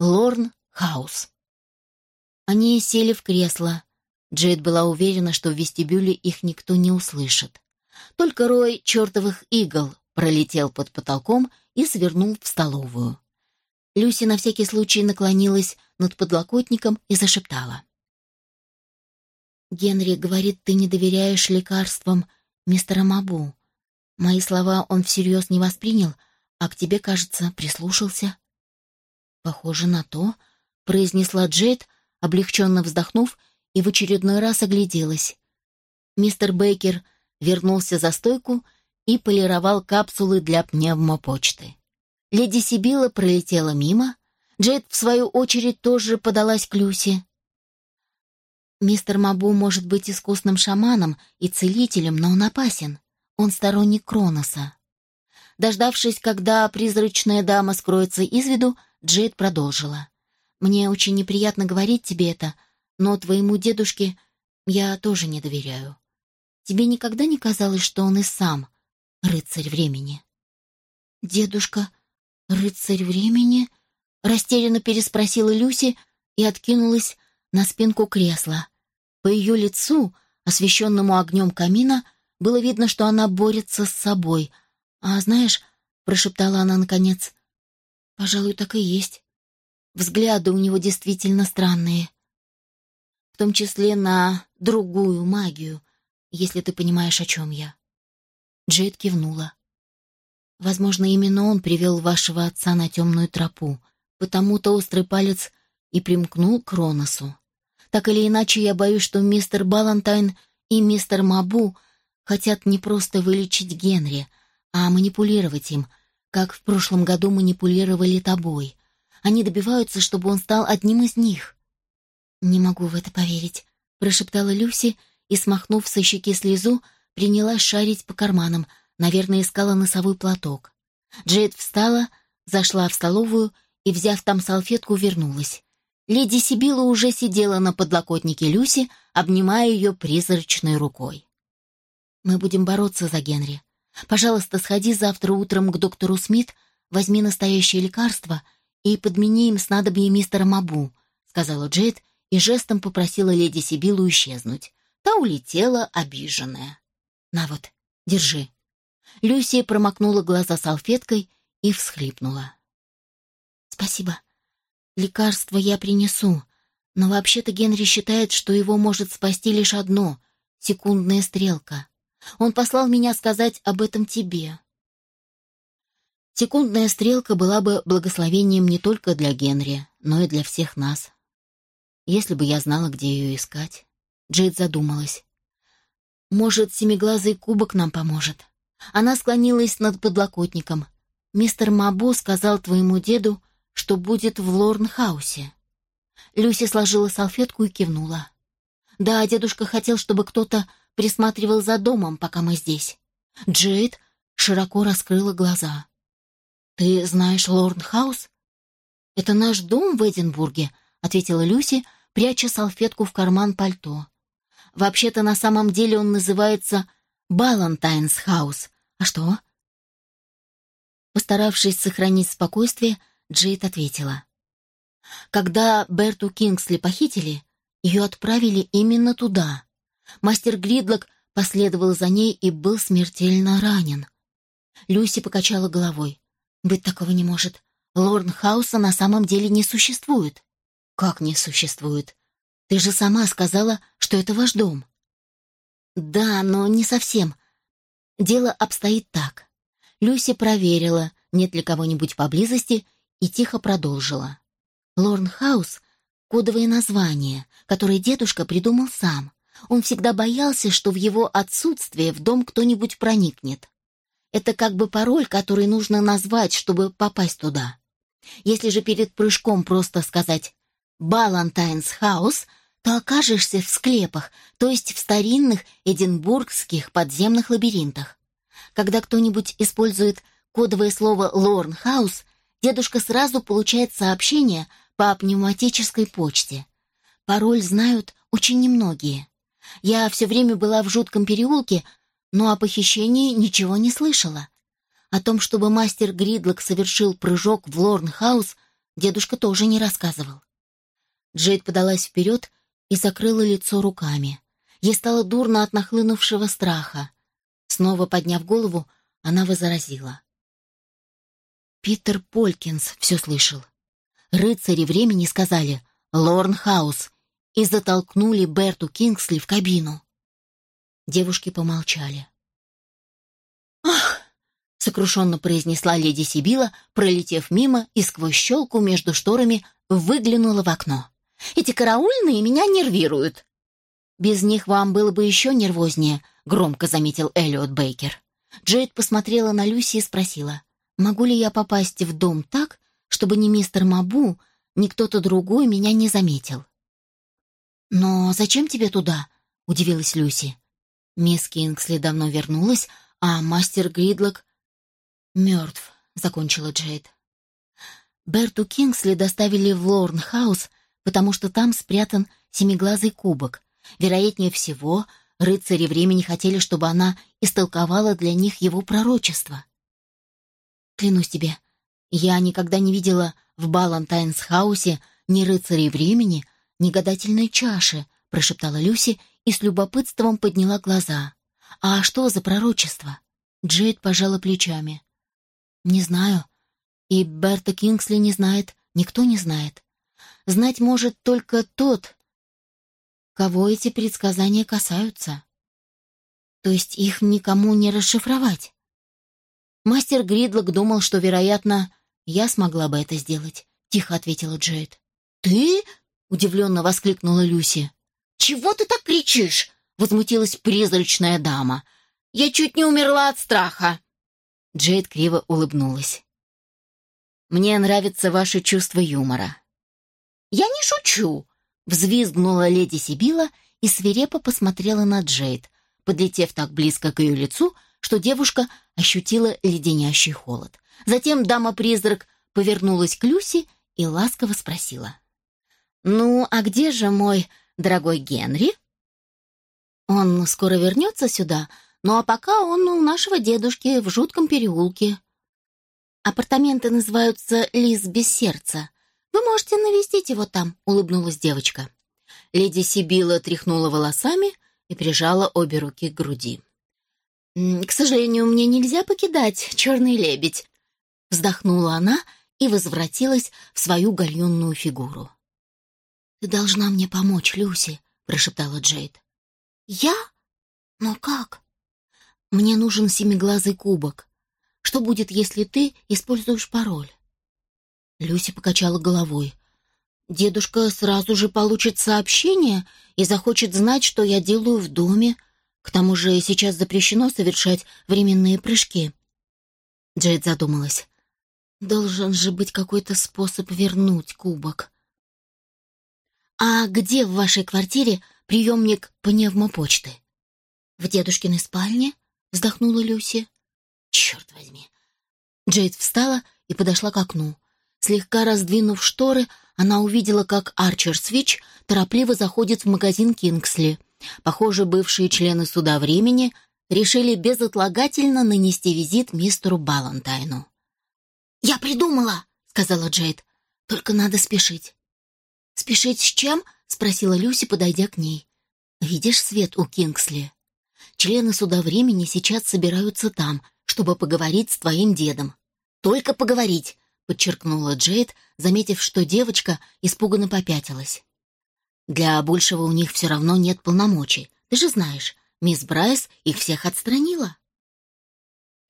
Лорн Хаус. Они сели в кресло. Джейд была уверена, что в вестибюле их никто не услышит. Только рой чертовых игл пролетел под потолком и свернул в столовую. Люси на всякий случай наклонилась над подлокотником и зашептала. «Генри говорит, ты не доверяешь лекарствам мистера Мабу. Мои слова он всерьез не воспринял, а к тебе, кажется, прислушался». «Похоже на то», — произнесла Джейд, облегченно вздохнув, и в очередной раз огляделась. Мистер Бейкер вернулся за стойку и полировал капсулы для пневмопочты. Леди Сибила пролетела мимо, Джейд, в свою очередь, тоже подалась к Люси. Мистер Мабу может быть искусным шаманом и целителем, но он опасен. Он сторонник Кроноса. Дождавшись, когда призрачная дама скроется из виду, Джейд продолжила. «Мне очень неприятно говорить тебе это, но твоему дедушке я тоже не доверяю. Тебе никогда не казалось, что он и сам рыцарь времени?» «Дедушка, рыцарь времени?» — растерянно переспросила Люси и откинулась на спинку кресла. По ее лицу, освещенному огнем камина, было видно, что она борется с собой. «А знаешь...» — прошептала она наконец. «Пожалуй, так и есть. Взгляды у него действительно странные. В том числе на другую магию, если ты понимаешь, о чем я». Джейд кивнула. «Возможно, именно он привел вашего отца на темную тропу, потому-то острый палец и примкнул к Роносу. Так или иначе, я боюсь, что мистер Балантайн и мистер Мабу хотят не просто вылечить Генри, а манипулировать им, как в прошлом году манипулировали тобой. Они добиваются, чтобы он стал одним из них. «Не могу в это поверить», — прошептала Люси и, смахнув со щеки слезу, принялась шарить по карманам, наверное, искала носовой платок. Джейд встала, зашла в столовую и, взяв там салфетку, вернулась. Леди Сибила уже сидела на подлокотнике Люси, обнимая ее призрачной рукой. «Мы будем бороться за Генри. Пожалуйста, сходи завтра утром к доктору Смит, возьми настоящее лекарство и подмени им снадобье мистера Мабу», сказала Джейд и жестом попросила леди Сибилу исчезнуть. Та улетела, обиженная. «На вот, держи». Люси промокнула глаза салфеткой и всхлипнула. «Спасибо», Лекарство я принесу, но вообще-то Генри считает, что его может спасти лишь одно — секундная стрелка. Он послал меня сказать об этом тебе. Секундная стрелка была бы благословением не только для Генри, но и для всех нас. Если бы я знала, где ее искать. Джейд задумалась. Может, семиглазый кубок нам поможет? Она склонилась над подлокотником. Мистер Мабу сказал твоему деду, что будет в Лорнхаусе. Люси сложила салфетку и кивнула. «Да, дедушка хотел, чтобы кто-то присматривал за домом, пока мы здесь». Джейд широко раскрыла глаза. «Ты знаешь Лорнхаус?» «Это наш дом в Эдинбурге», — ответила Люси, пряча салфетку в карман пальто. «Вообще-то на самом деле он называется Балантайнс Хаус. А что?» Постаравшись сохранить спокойствие, Джейд ответила. Когда Берту Кингсли похитили, ее отправили именно туда. Мастер Гридлок последовал за ней и был смертельно ранен. Люси покачала головой. «Быть такого не может. Лорнхауса на самом деле не существует». «Как не существует? Ты же сама сказала, что это ваш дом». «Да, но не совсем. Дело обстоит так. Люси проверила, нет ли кого-нибудь поблизости, и тихо продолжила. Лорнхаус — кодовое название, которое дедушка придумал сам. Он всегда боялся, что в его отсутствие в дом кто-нибудь проникнет. Это как бы пароль, который нужно назвать, чтобы попасть туда. Если же перед прыжком просто сказать «Балантайнс Хаус», то окажешься в склепах, то есть в старинных эдинбургских подземных лабиринтах. Когда кто-нибудь использует кодовое слово «Лорнхаус», дедушка сразу получает сообщение по пневматической почте. Пароль знают очень немногие. Я все время была в жутком переулке, но о похищении ничего не слышала. О том, чтобы мастер Гридлок совершил прыжок в Лорнхаус, Дедушка тоже не рассказывал. Джейд подалась вперед и закрыла лицо руками. Ей стало дурно от нахлынувшего страха. Снова подняв голову, она возразила. Питер Полькинс все слышал. Рыцари времени сказали «Лорнхаус» и затолкнули Берту Кингсли в кабину. Девушки помолчали. «Ах!» — сокрушенно произнесла леди Сибила, пролетев мимо и сквозь щелку между шторами выглянула в окно. «Эти караульные меня нервируют!» «Без них вам было бы еще нервознее», — громко заметил Эллиот Бейкер. Джейд посмотрела на Люси и спросила, «Могу ли я попасть в дом так, чтобы ни мистер Мабу, ни кто-то другой меня не заметил?» «Но зачем тебе туда?» — удивилась Люси. Мисс Кингсли давно вернулась, а мастер Гридлок мертв, закончила Джейд. Берту Кингсли доставили в Лорнхаус, потому что там спрятан семиглазый кубок. Вероятнее всего, рыцари времени хотели, чтобы она истолковала для них его пророчество. Клянусь тебе, я никогда не видела в Балантайнс-хаусе ни рыцарей времени, ни гадательной чаши, прошептала Люси и с любопытством подняла глаза. «А что за пророчество?» Джейд пожала плечами. «Не знаю. И Берта Кингсли не знает, никто не знает. Знать может только тот, кого эти предсказания касаются. То есть их никому не расшифровать. Мастер Гридлок думал, что, вероятно, я смогла бы это сделать, тихо ответила Джейд. «Ты?» — удивленно воскликнула Люси. «Чего ты так кричишь?» — возмутилась призрачная дама. «Я чуть не умерла от страха!» Джейд криво улыбнулась. «Мне нравится ваше чувство юмора». «Я не шучу!» — взвизгнула леди Сибила и свирепо посмотрела на Джейд, подлетев так близко к ее лицу, что девушка ощутила леденящий холод. Затем дама-призрак повернулась к Люси и ласково спросила. «Ну, а где же мой дорогой Генри?» «Он скоро вернется сюда, ну а пока он у нашего дедушки в жутком переулке. Апартаменты называются «Лис без сердца». Вы можете навестить его там», — улыбнулась девочка. Леди Сибила тряхнула волосами и прижала обе руки к груди. «К сожалению, мне нельзя покидать черный лебедь», — вздохнула она и возвратилась в свою гальюнную фигуру. «Ты должна мне помочь, Люси», — прошептала Джейд. «Я? Но как?» «Мне нужен семиглазый кубок. Что будет, если ты используешь пароль?» Люси покачала головой. «Дедушка сразу же получит сообщение и захочет знать, что я делаю в доме. К тому же сейчас запрещено совершать временные прыжки». Джейд задумалась. «Должен же быть какой-то способ вернуть кубок». «А где в вашей квартире приемник пневмопочты?» «В дедушкиной спальне?» — вздохнула Люси. «Черт возьми!» Джейд встала и подошла к окну. Слегка раздвинув шторы, она увидела, как Арчер Свич торопливо заходит в магазин Кингсли. Похоже, бывшие члены суда времени решили безотлагательно нанести визит мистеру Балантайну. «Я придумала!» — сказала Джейд. «Только надо спешить». «Спешить с чем?» — спросила Люси, подойдя к ней. «Видишь свет у Кингсли? Члены суда времени сейчас собираются там, чтобы поговорить с твоим дедом. Только поговорить!» — подчеркнула Джейд, заметив, что девочка испуганно попятилась. «Для большего у них все равно нет полномочий. Ты же знаешь, мисс Брайс их всех отстранила».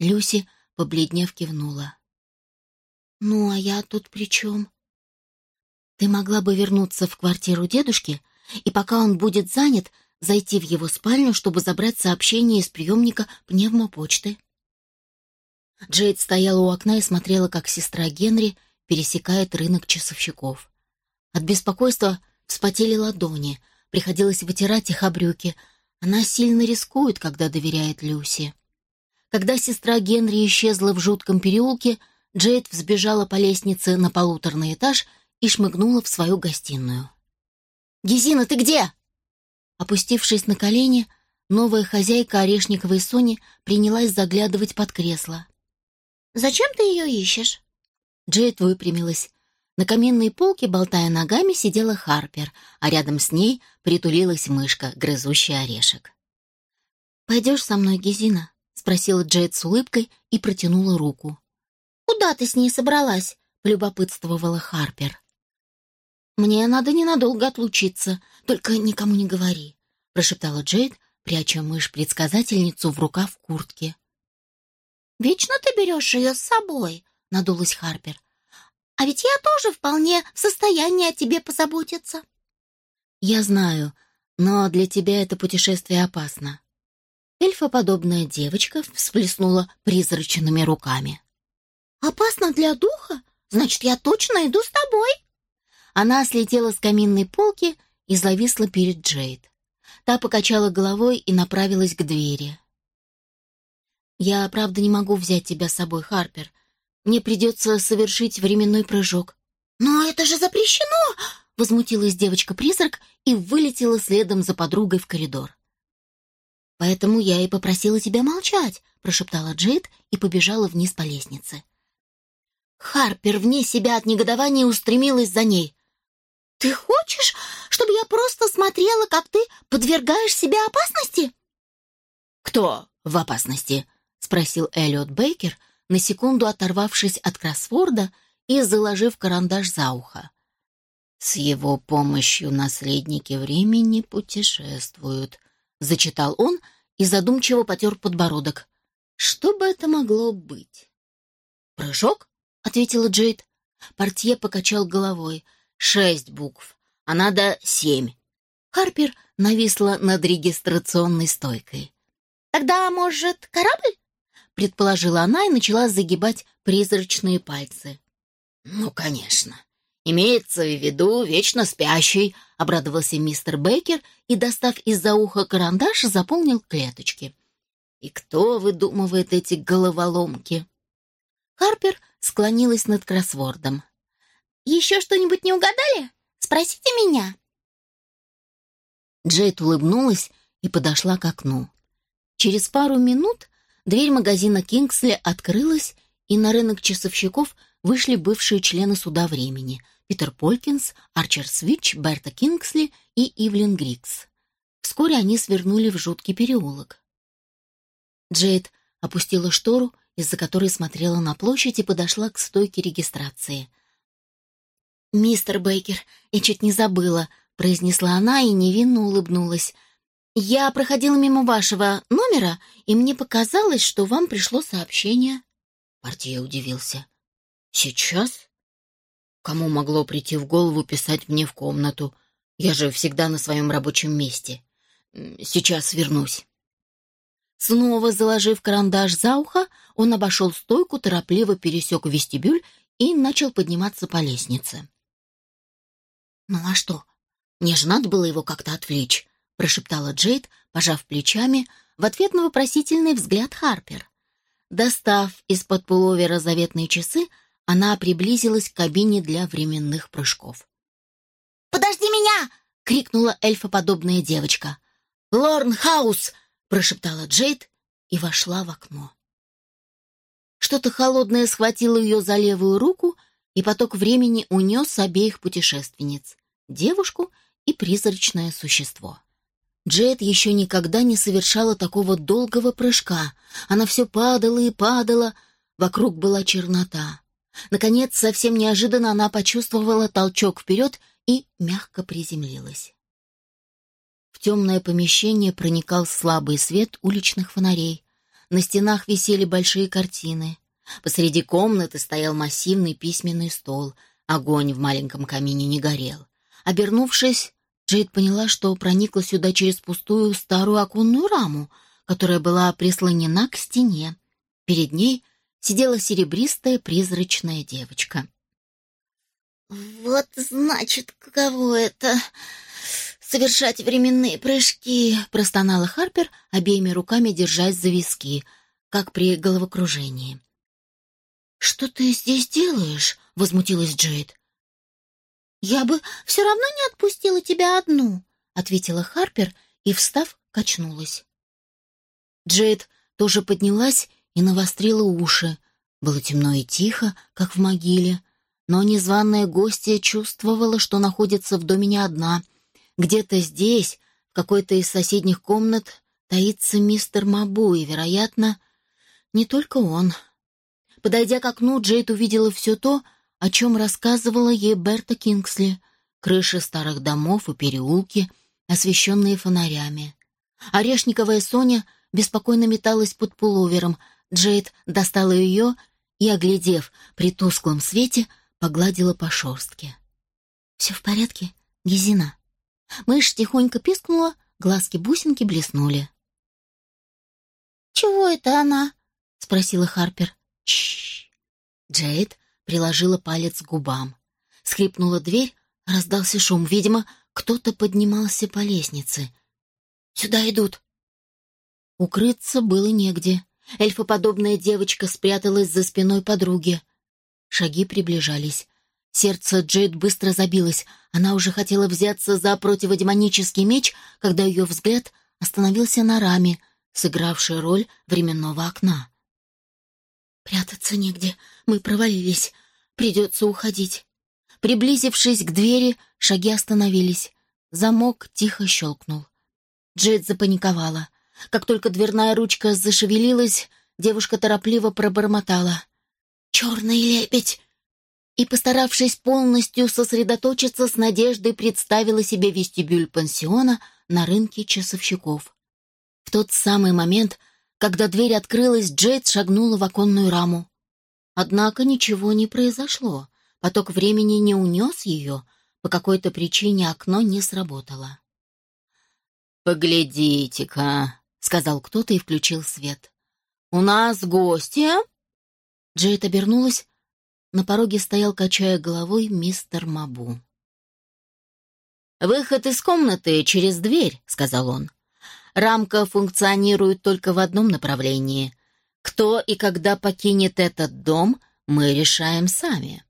Люси, побледнев, кивнула. «Ну, а я тут при чем?» Ты могла бы вернуться в квартиру дедушки и, пока он будет занят, зайти в его спальню, чтобы забрать сообщение из приемника пневмопочты. Джейд стояла у окна и смотрела, как сестра Генри пересекает рынок часовщиков. От беспокойства вспотели ладони, приходилось вытирать их о брюки. Она сильно рискует, когда доверяет Люси. Когда сестра Генри исчезла в жутком переулке, Джейд взбежала по лестнице на полуторный этаж и шмыгнула в свою гостиную. «Гезина, ты где?» Опустившись на колени, новая хозяйка орешниковой Сони принялась заглядывать под кресло. «Зачем ты ее ищешь?» Джейд выпрямилась. На каминной полке, болтая ногами, сидела Харпер, а рядом с ней притулилась мышка, грызущая орешек. «Пойдешь со мной, Гезина?» — спросила Джейд с улыбкой и протянула руку. «Куда ты с ней собралась?» — полюбопытствовала Харпер. «Мне надо ненадолго отлучиться, только никому не говори», — прошептала Джейд, пряча мышь-предсказательницу в рукав куртки. «Вечно ты берешь ее с собой», — надулась Харпер. «А ведь я тоже вполне в состоянии о тебе позаботиться». «Я знаю, но для тебя это путешествие опасно». Эльфоподобная девочка всплеснула призрачными руками. «Опасно для духа? Значит, я точно иду с тобой!» Она слетела с каминной полки и зависла перед Джейд. Та покачала головой и направилась к двери. «Я, правда, не могу взять тебя с собой, Харпер. Мне придется совершить временной прыжок». «Но это же запрещено!» — возмутилась девочка-призрак и вылетела следом за подругой в коридор. «Поэтому я и попросила тебя молчать», — прошептала Джейд и побежала вниз по лестнице. Харпер вне себя от негодования устремилась за ней. «Ты хочешь, чтобы я просто смотрела, как ты подвергаешь себя опасности?» «Кто в опасности?» — спросил Эллиот Бейкер, на секунду оторвавшись от кроссворда и заложив карандаш за ухо. «С его помощью наследники времени путешествуют», — зачитал он и задумчиво потер подбородок. «Что бы это могло быть?» «Прыжок?» — ответила Джейд. Портье покачал головой. Шесть букв, а надо семь. Харпер нависла над регистрационной стойкой. «Тогда, может, корабль?» — предположила она и начала загибать призрачные пальцы. «Ну, конечно. Имеется в виду вечно спящий», — обрадовался мистер Бейкер и, достав из-за уха карандаш, заполнил клеточки. «И кто выдумывает эти головоломки?» Харпер склонилась над кроссвордом. Еще что-нибудь не угадали? Спросите меня». Джейд улыбнулась и подошла к окну. Через пару минут дверь магазина «Кингсли» открылась, и на рынок часовщиков вышли бывшие члены суда времени — Питер Полькинс, Арчер Свич, Берта Кингсли и Ивлин Грикс. Вскоре они свернули в жуткий переулок. Джейд опустила штору, из-за которой смотрела на площадь и подошла к стойке регистрации — «Мистер Бейкер, я чуть не забыла», — произнесла она и невинно улыбнулась. «Я проходила мимо вашего номера, и мне показалось, что вам пришло сообщение». Портье удивился. «Сейчас? Кому могло прийти в голову писать мне в комнату? Я же всегда на своем рабочем месте. Сейчас вернусь». Снова заложив карандаш за ухо, он обошел стойку, торопливо пересек вестибюль и начал подниматься по лестнице. «Ну а что? Мне же надо было его как-то отвлечь», — прошептала Джейд, пожав плечами, в ответ на вопросительный взгляд Харпер. Достав из-под пуловера заветные часы, она приблизилась к кабине для временных прыжков. «Подожди меня!» — крикнула эльфоподобная девочка. «Лорнхаус!» — прошептала Джейд и вошла в окно. Что-то холодное схватило ее за левую руку и поток времени унес обеих путешественниц — девушку и призрачное существо. Джет еще никогда не совершала такого долгого прыжка. Она все падала и падала, вокруг была чернота. Наконец, совсем неожиданно она почувствовала толчок вперед и мягко приземлилась. В темное помещение проникал слабый свет уличных фонарей. На стенах висели большие картины. Посреди комнаты стоял массивный письменный стол. Огонь в маленьком камине не горел. Обернувшись, Джейд поняла, что проникла сюда через пустую старую оконную раму, которая была прислонена к стене. Перед ней сидела серебристая призрачная девочка. «Вот, значит, каково это — совершать временные прыжки!» — простонала Харпер, обеими руками держась за виски, как при головокружении. «Что ты здесь делаешь?» — возмутилась Джейд. «Я бы все равно не отпустила тебя одну», — ответила Харпер и, встав, качнулась. Джейд тоже поднялась и навострила уши. Было темно и тихо, как в могиле. но незваная гостья чувствовала, что находится в доме не одна. Где-то здесь, в какой-то из соседних комнат, таится мистер Мабу, и, вероятно, не только он. Подойдя к окну, Джейд увидела все то, о чем рассказывала ей Берта Кингсли. Крыши старых домов и переулки, освещенные фонарями. Орешниковая Соня беспокойно металась под пуловером. Джейд достала ее и, оглядев при тусклом свете, погладила по шерстке. «Все в порядке, Гизина?» Мышь тихонько пискнула, глазки-бусинки блеснули. «Чего это она?» — спросила Харпер. Чш. Джейд приложила палец к губам. Скрипнула дверь, раздался шум. Видимо, кто-то поднимался по лестнице. «Сюда идут!» Укрыться было негде. Эльфоподобная девочка спряталась за спиной подруги. Шаги приближались. Сердце Джейд быстро забилось. Она уже хотела взяться за противодемонический меч, когда ее взгляд остановился на раме, сыгравшей роль временного окна. «Прятаться негде. Мы провалились. Придется уходить». Приблизившись к двери, шаги остановились. Замок тихо щелкнул. Джейд запаниковала. Как только дверная ручка зашевелилась, девушка торопливо пробормотала. «Черный лебедь!» И, постаравшись полностью сосредоточиться, с надеждой представила себе вестибюль пансиона на рынке часовщиков. В тот самый момент, когда дверь открылась, Джейд шагнула в оконную раму. Однако ничего не произошло. Поток времени не унес ее. По какой-то причине окно не сработало. «Поглядите-ка», — сказал кто-то и включил свет. «У нас гости?» Джейд обернулась. На пороге стоял, качая головой, мистер Мабу. «Выход из комнаты через дверь», — сказал он. Рамка функционирует только в одном направлении. Кто и когда покинет этот дом, мы решаем сами.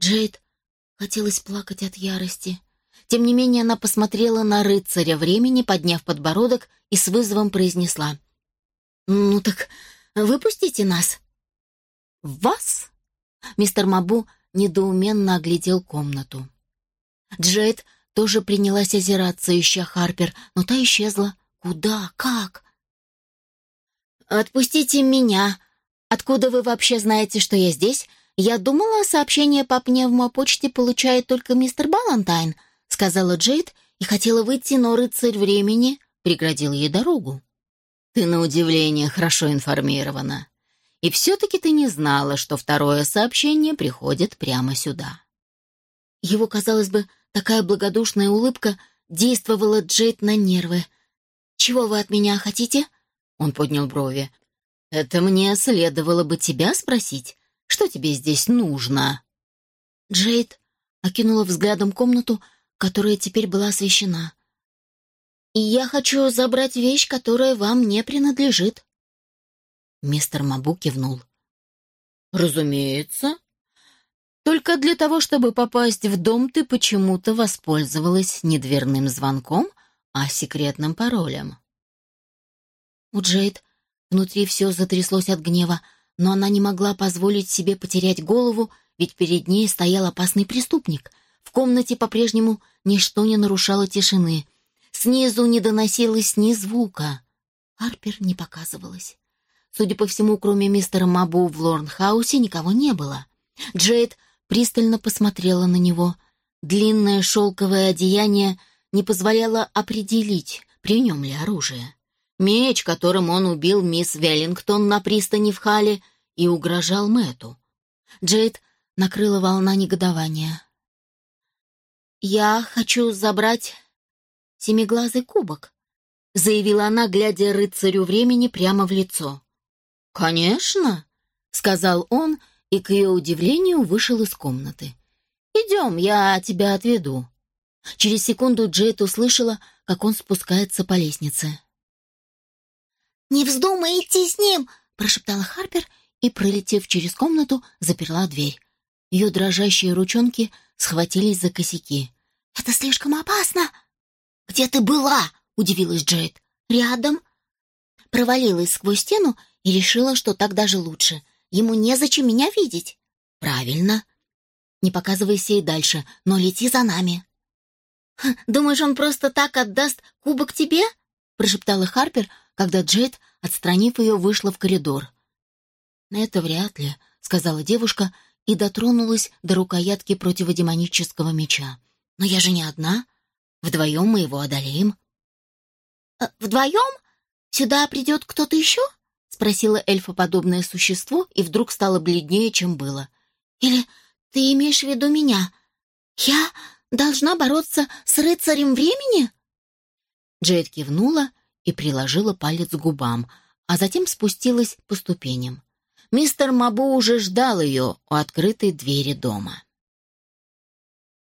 Джейд хотелось плакать от ярости. Тем не менее, она посмотрела на рыцаря времени, подняв подбородок и с вызовом произнесла. «Ну так выпустите нас». «Вас?» Мистер Мабу недоуменно оглядел комнату. Джейд тоже принялась озираться, ища Харпер, но та исчезла. Куда? Как? «Отпустите меня! Откуда вы вообще знаете, что я здесь? Я думала, сообщение по пневмопочте получает только мистер Балантайн», сказала Джейд и хотела выйти, но рыцарь времени преградил ей дорогу. «Ты, на удивление, хорошо информирована. И все-таки ты не знала, что второе сообщение приходит прямо сюда». Его, казалось бы, Такая благодушная улыбка действовала Джейд на нервы. «Чего вы от меня хотите?» Он поднял брови. «Это мне следовало бы тебя спросить. Что тебе здесь нужно?» Джейд окинула взглядом комнату, которая теперь была освещена. «И я хочу забрать вещь, которая вам не принадлежит». Мистер Мабу кивнул. «Разумеется. Только для того, чтобы попасть в дом, ты почему-то воспользовалась не дверным звонком, а секретным паролем. У Джейд внутри все затряслось от гнева, но она не могла позволить себе потерять голову, ведь перед ней стоял опасный преступник. В комнате по-прежнему ничто не нарушало тишины. Снизу не доносилось ни звука. Харпер не показывалась. Судя по всему, кроме мистера Мабу в Лорнхаусе никого не было. Джейд пристально посмотрела на него. Длинное шелковое одеяние не позволяло определить, при нем ли оружие. Меч, которым он убил мисс Веллингтон на пристани в Хале, и угрожал Мэту. Джейд накрыла волна негодования. «Я хочу забрать семиглазый кубок», — заявила она, глядя рыцарю времени прямо в лицо. «Конечно», — сказал он, — и, к ее удивлению, вышел из комнаты. «Идем, я тебя отведу». Через секунду Джейд услышала, как он спускается по лестнице. «Не вздумай идти с ним!» — прошептала Харпер и, пролетев через комнату, заперла дверь. Ее дрожащие ручонки схватились за косяки. «Это слишком опасно!» «Где ты была?» — удивилась Джейд. «Рядом». Провалилась сквозь стену и решила, что так даже лучше. Ему незачем меня видеть. Правильно. Не показывайся и дальше, но лети за нами. «Думаешь, он просто так отдаст кубок тебе?» прошептала Харпер, когда Джейд, отстранив ее, вышла в коридор. «Это вряд ли», — сказала девушка и дотронулась до рукоятки противодемонического меча. «Но я же не одна. Вдвоем мы его одолеем». «Э, «Вдвоем? Сюда придет кто-то еще?» — спросила эльфоподобное существо и вдруг стало бледнее, чем было. «Или ты имеешь в виду меня? Я должна бороться с рыцарем времени?» Джейд кивнула и приложила палец к губам, а затем спустилась по ступеням. Мистер Мабу уже ждал ее у открытой двери дома.